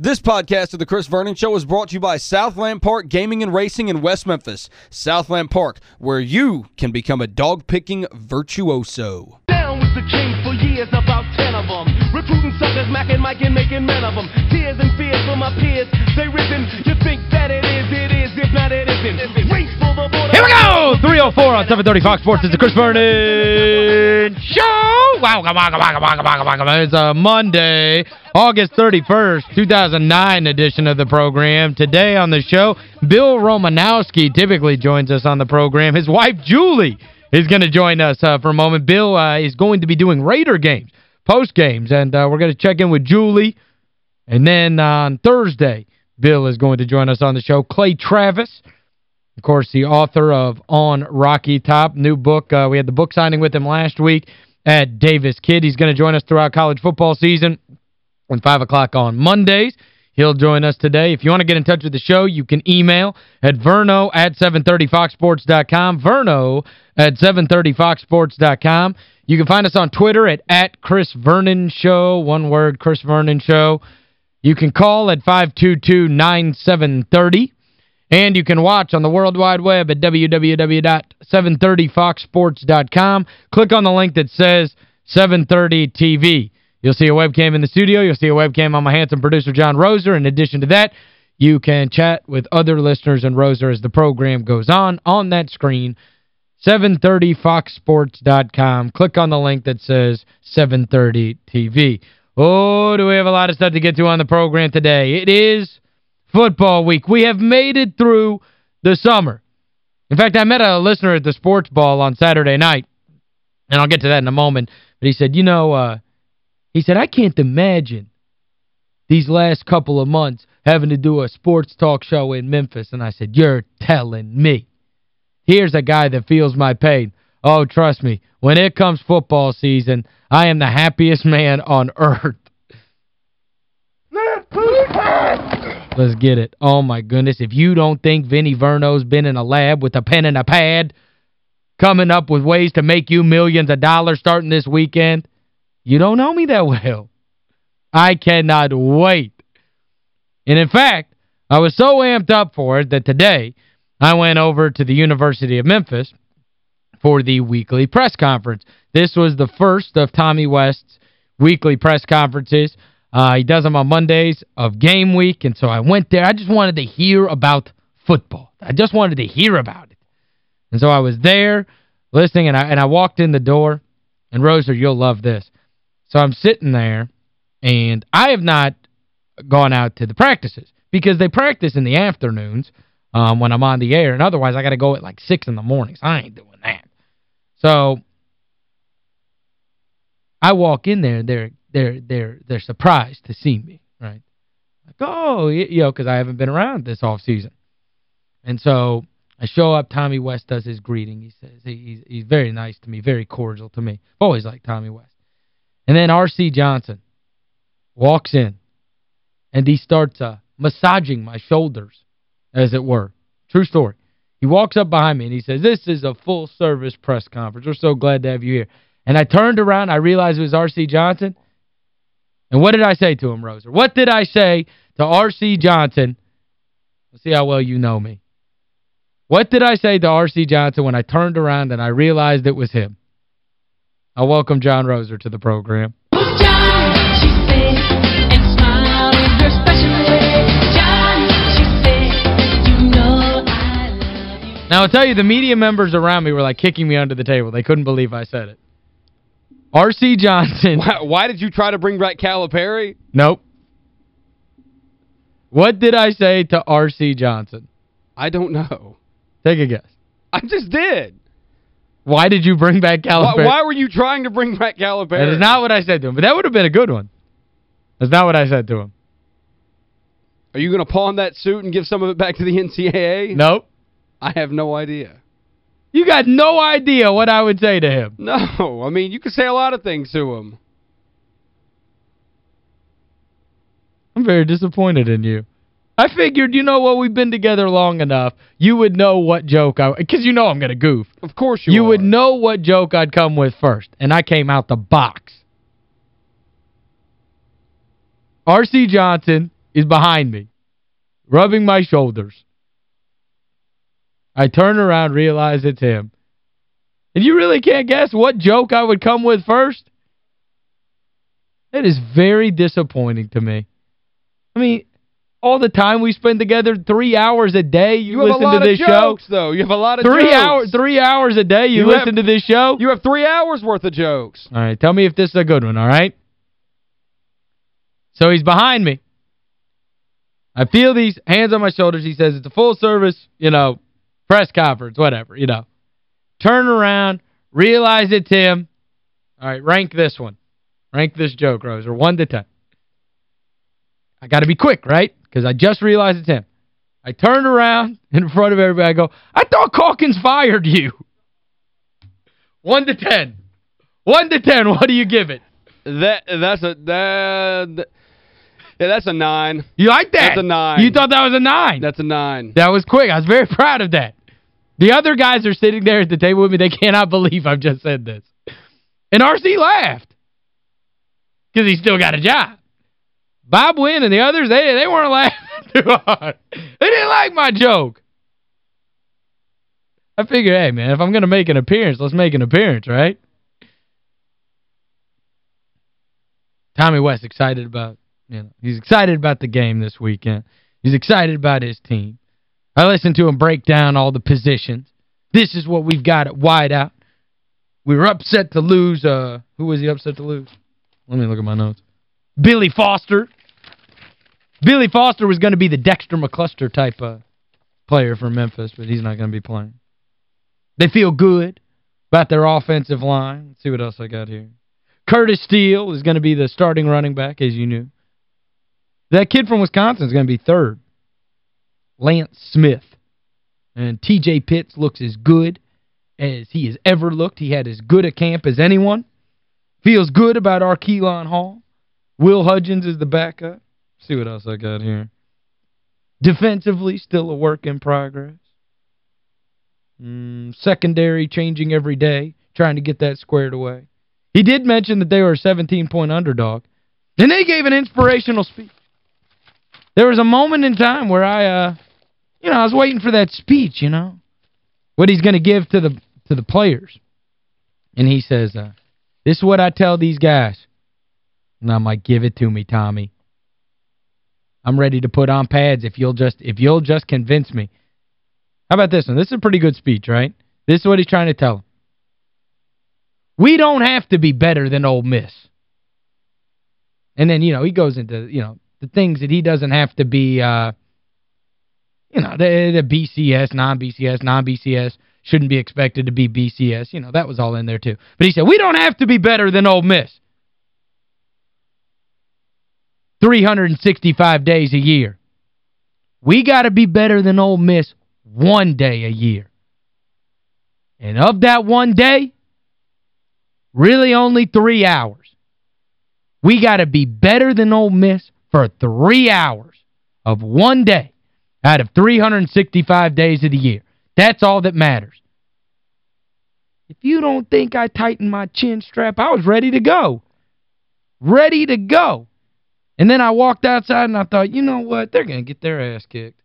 This podcast of the Chris Vernon Show is brought to you by Southland Park Gaming and Racing in West Memphis. Southland Park, where you can become a dog-picking virtuoso. Down with the king for years, about ten of them. Recruiting suckers, macking, Mike, and making men of them. Tears and fears for my peers, they risen. You think that it is, it is, if not it Here we go! 304 on 730 Fox Sports. It's the Chris Vernon Show! Wow, come on, come on, come on, come on, come on, come on. It's a Monday, August 31st, 2009 edition of the program. Today on the show, Bill Romanowski typically joins us on the program. His wife, Julie, is going to join us uh, for a moment. Bill uh, is going to be doing Raider games, post games, and uh, we're going to check in with Julie. And then on Thursday, Bill is going to join us on the show. Clay Travis, of course, the author of On Rocky Top, new book. Uh, we had the book signing with him last week at Davis-Kidd. He's going to join us throughout college football season on 5 o'clock on Mondays. He'll join us today. If you want to get in touch with the show, you can email at verno at 730foxsports.com, verno at 730foxsports.com. You can find us on Twitter at, at Chris Vernon Show, one word, Chris Vernon Show. You can call at 522-9730. And you can watch on the World Wide Web at www.730foxsports.com. Click on the link that says 730 TV. You'll see a webcam in the studio. You'll see a webcam on my handsome producer, John Roser. In addition to that, you can chat with other listeners and Roser as the program goes on. On that screen, 730foxsports.com. Click on the link that says 730 TV. Oh, do we have a lot of stuff to get to on the program today. It is football week. We have made it through the summer. In fact, I met a listener at the sports ball on Saturday night, and I'll get to that in a moment. But he said, you know, uh, he said, I can't imagine these last couple of months having to do a sports talk show in Memphis. And I said, you're telling me. Here's a guy that feels my pain. Oh, trust me, when it comes football season, I am the happiest man on earth. Let's get it. Oh, my goodness. If you don't think Vinny Verno's been in a lab with a pen and a pad coming up with ways to make you millions of dollars starting this weekend, you don't know me that well. I cannot wait. And in fact, I was so amped up for it that today I went over to the University of Memphis for the weekly press conference. This was the first of Tommy West's weekly press conferences. Uh, he does them on Mondays of game week, and so I went there. I just wanted to hear about football. I just wanted to hear about it. And so I was there listening, and I, and I walked in the door, and Roser, you'll love this. So I'm sitting there, and I have not gone out to the practices because they practice in the afternoons um, when I'm on the air, and otherwise I got to go at like 6 in the mornings. I ain't doing that. So I walk in there, and they're they're they're they're surprised to see me, right? Like, oh, you know, because I haven't been around this off season. And so I show up, Tommy West does his greeting. He says he's he's very nice to me, very cordial to me. Always like Tommy West. And then R.C. Johnson walks in, and he starts uh, massaging my shoulders, as it were. True story. He walks up behind me, and he says, this is a full-service press conference. We're so glad to have you here. And I turned around. I realized it was R.C. Johnson. And what did I say to him, Roser? What did I say to R.C. Johnson? Let's see how well you know me. What did I say to R.C. Johnson when I turned around and I realized it was him? I welcome John Roser to the program. Now, I'll tell you, the media members around me were like kicking me under the table. They couldn't believe I said it. R.C. Johnson. Why, why did you try to bring back Calipari? Nope. What did I say to R.C. Johnson? I don't know. Take a guess. I just did. Why did you bring back Calipari? Why, why were you trying to bring back Calipari? That is not what I said to him, but that would have been a good one. That's not what I said to him. Are you going to pawn that suit and give some of it back to the NCAA? Nope. I have no idea. You got no idea what I would say to him. No, I mean, you could say a lot of things to him. I'm very disappointed in you. I figured, you know what, we've been together long enough. You would know what joke I... Because you know I'm going to goof. Of course you would. You are. would know what joke I'd come with first. And I came out the box. R.C. Johnson is behind me, rubbing my shoulders. I turn around, realize it's him. And you really can't guess what joke I would come with first? That is very disappointing to me. I mean, all the time we spend together, three hours a day, you, You have listen a lot to this of show. jokes, though. You have a lot of Three jokes. hours three hours a day you, You listen have- to this show? You have three hours worth of jokes. All right, tell me if this is a good one, all right? So he's behind me. I feel these hands on my shoulders. He says it's a full service, you know, press conference, whatever, you know. Turn around, realize it's him. All right, rank this one. Rank this joke, Roser, 1 to 10. I got to be quick, right? Because I just realized it's him. I turned around in front of everybody. I go, I thought Calkins fired you. 1 to 10. 1 to 10, what do you give it? That that's a that Yeah, that's a 9. You like that? That's a nine. You thought that was a 9? That's a 9. That was quick. I was very proud of that. The other guys are sitting there at the table with me. They cannot believe I've just said this. And R.C. laughed. Because he still got a job. Bob Wynn and the others, they, they weren't laughing too hard. They didn't like my joke. I figured, hey, man, if I'm going to make an appearance, let's make an appearance, right? Tommy West excited about, you know, he's excited about the game this weekend. He's excited about his team. I listened to him break down all the positions. This is what we've got at wideout. We were upset to lose, uh, who was he upset to lose? Let me look at my notes. Billy Foster. Billy Foster was going to be the Dexter McCluster type of player for Memphis, but he's not going to be playing. They feel good about their offensive line. Let's see what else I got here. Curtis Steele is going to be the starting running back, as you knew. That kid from Wisconsin is going to be third. Lance Smith. And T.J. Pitts looks as good as he has ever looked. He had as good a camp as anyone. Feels good about Arkelon Hall. Will Hudgens is the backup. See what else I got here. Defensively, still a work in progress. Mm, secondary changing every day, trying to get that squared away. He did mention that they were a 17-point underdog. And they gave an inspirational speech. There was a moment in time where I, uh, you know, I was waiting for that speech, you know, what he's going to give to the to the players. And he says, uh, this is what I tell these guys. And I'm like, give it to me, Tommy. I'm ready to put on pads if you'll just if you'll just convince me. How about this one? This is a pretty good speech, right? This is what he's trying to tell them. We don't have to be better than Ole Miss. And then, you know, he goes into, you know, the things that he doesn't have to be, uh, you know, the, the BCS, non-BCS, non-BCS shouldn't be expected to be BCS. You know, that was all in there too. But he said, we don't have to be better than Ole Miss. 365 days a year. We got to be better than Ole Miss one day a year. And of that one day, really only three hours. We got to be better than Ole Miss for three hours of one day out of 365 days of the year. That's all that matters. If you don't think I tightened my chin strap, I was ready to go. Ready to go. And then I walked outside and I thought, you know what? They're going to get their ass kicked.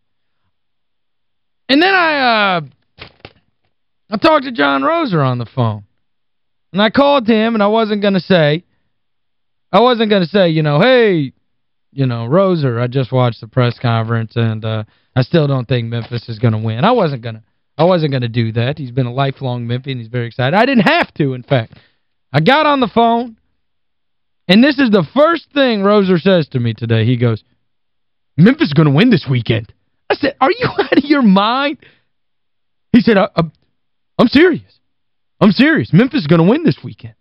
And then I uh I talked to John Roser on the phone. And I called him and I wasn't going to say I wasn't going to say, you know, hey, you know, Roser, I just watched the press conference and uh I still don't think Memphis is going to win. I wasn't going to I wasn't going to do that. He's been a lifelong Memphian. He's very excited. I didn't have to, in fact. I got on the phone, and this is the first thing Roser says to me today. He goes, Memphis is going to win this weekend. I said, are you out of your mind? He said, I, I'm, I'm serious. I'm serious. Memphis is going to win this weekend.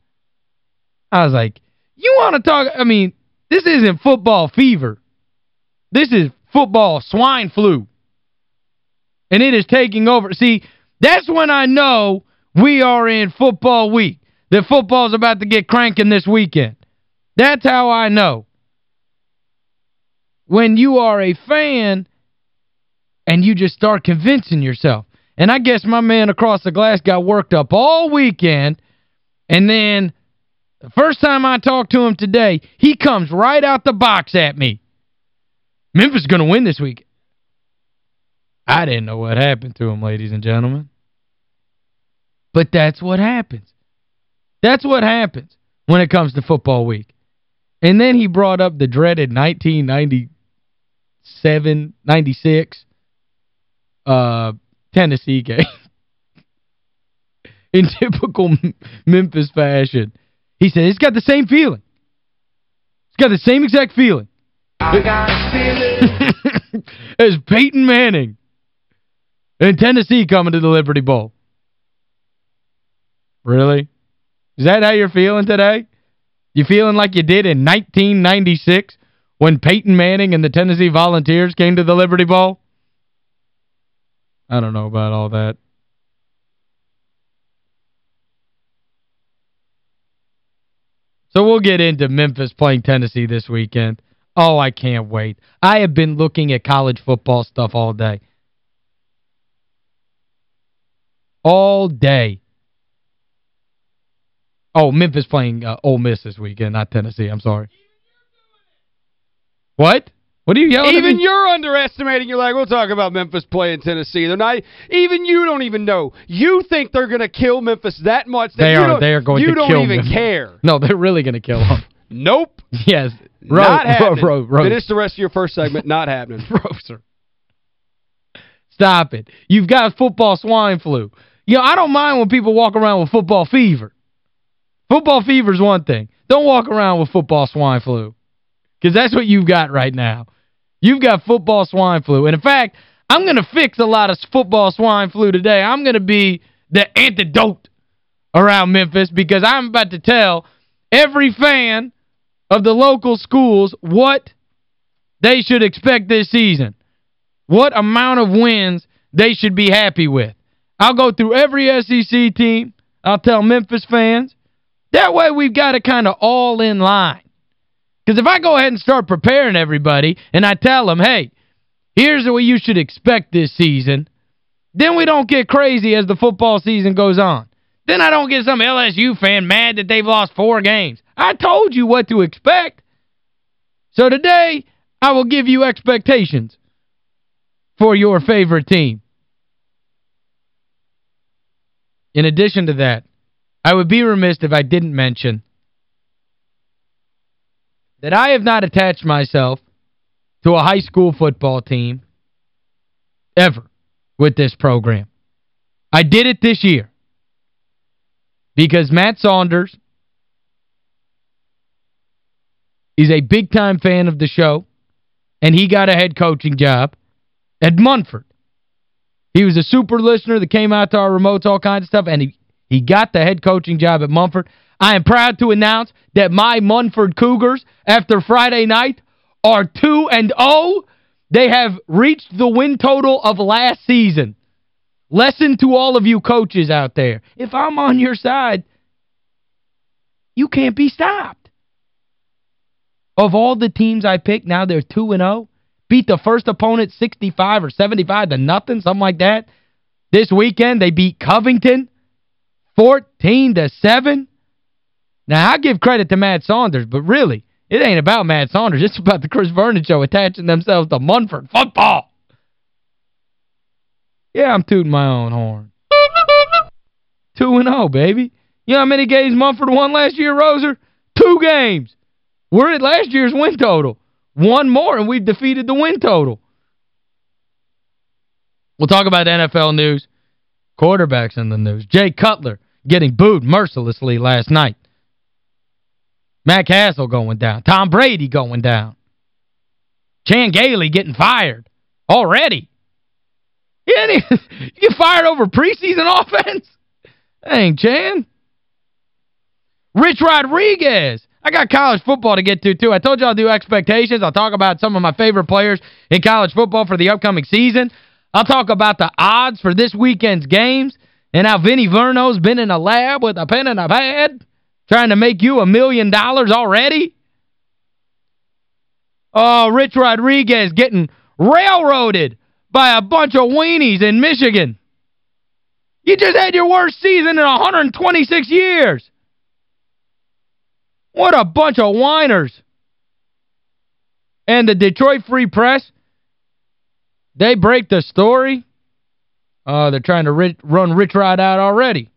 I was like, you want to talk, I mean, this isn't football fever. This is football swine flu. And it is taking over. See, that's when I know we are in football week. That football's about to get cranking this weekend. That's how I know. When you are a fan and you just start convincing yourself. And I guess my man across the glass got worked up all weekend. And then the first time I talked to him today, he comes right out the box at me. Memphis is going to win this week. I didn't know what happened to him, ladies and gentlemen. But that's what happens. That's what happens when it comes to football week. And then he brought up the dreaded 1997, 96 uh, Tennessee game. In typical Memphis fashion. He said, it's got the same feeling. It's got the same exact feeling. I got a feeling. As Peyton Manning in Tennessee coming to the Liberty Bowl. Really? Is that how you're feeling today? You feeling like you did in 1996 when Peyton Manning and the Tennessee Volunteers came to the Liberty Bowl? I don't know about all that. So we'll get into Memphis playing Tennessee this weekend. Oh, I can't wait. I have been looking at college football stuff all day. All day. Oh, Memphis playing uh, Ole Miss this weekend, not Tennessee. I'm sorry. What? What are you yelling Even you're underestimating. You're like, we'll talk about Memphis playing Tennessee. They're not even you don't even know. You think they're going to kill Memphis that much that they you are, they are going you to kill You don't even Memphis. care. No, they're really going to kill them. Nope. yes. Ro not happening. Ro Ro Finish the rest of your first segment. Not happening. Roser. Stop it. You've got football swine flu. You know, I don't mind when people walk around with football fever. Football fever is one thing. Don't walk around with football swine flu. Because that's what you've got right now. You've got football swine flu. And in fact, I'm going to fix a lot of football swine flu today. I'm going to be the antidote around Memphis because I'm about to tell every fan of the local schools what they should expect this season. What amount of wins they should be happy with. I'll go through every SEC team. I'll tell Memphis fans. That way we've got it kind of all in line. Because if I go ahead and start preparing everybody and I tell them, hey, here's what you should expect this season, then we don't get crazy as the football season goes on. Then I don't get some LSU fan mad that they've lost four games. I told you what to expect. So today, I will give you expectations for your favorite team. In addition to that, I would be remiss if I didn't mention that I have not attached myself to a high school football team ever with this program. I did it this year because Matt Saunders is a big-time fan of the show, and he got a head coaching job at Munford. He was a super listener that came out to our remotes, all kinds of stuff, and he, he got the head coaching job at Munford. I am proud to announce that my Munford Cougars, after Friday night, are 2 and 0. They have reached the win total of last season. Lesson to all of you coaches out there. If I'm on your side, you can't be stopped. Of all the teams I picked, now they're 2 and 0. Beat the first opponent 65 or 75 to nothing, something like that. This weekend, they beat Covington 14 to 7. Now, I give credit to Matt Saunders, but really, it ain't about Matt Saunders. It's about the Chris Vernon Show attaching themselves to Munford football. Yeah, I'm tooting my own horn. 2-0, baby. You know how many games Munford won last year, Roser? Two games. We're at last year's win total. One more, and we've defeated the win total. We'll talk about NFL news. Quarterbacks in the news. Jay Cutler getting booed mercilessly last night. Matt Cassel going down. Tom Brady going down. Chan Gailey getting fired already. Yeah, you get fired over preseason offense? Dang, Chan. Rich Rodriguez. I got college football to get to, too. I told you I'll do expectations. I'll talk about some of my favorite players in college football for the upcoming season. I'll talk about the odds for this weekend's games and how Vinny Verno's been in a lab with a pen and a pad trying to make you a million dollars already. Oh, Rich Rodriguez getting railroaded by a bunch of weenies in Michigan. You just had your worst season in 126 years. What a bunch of whiners. And the Detroit Free Press, they break the story. Uh, they're trying to run Rich Rod out already.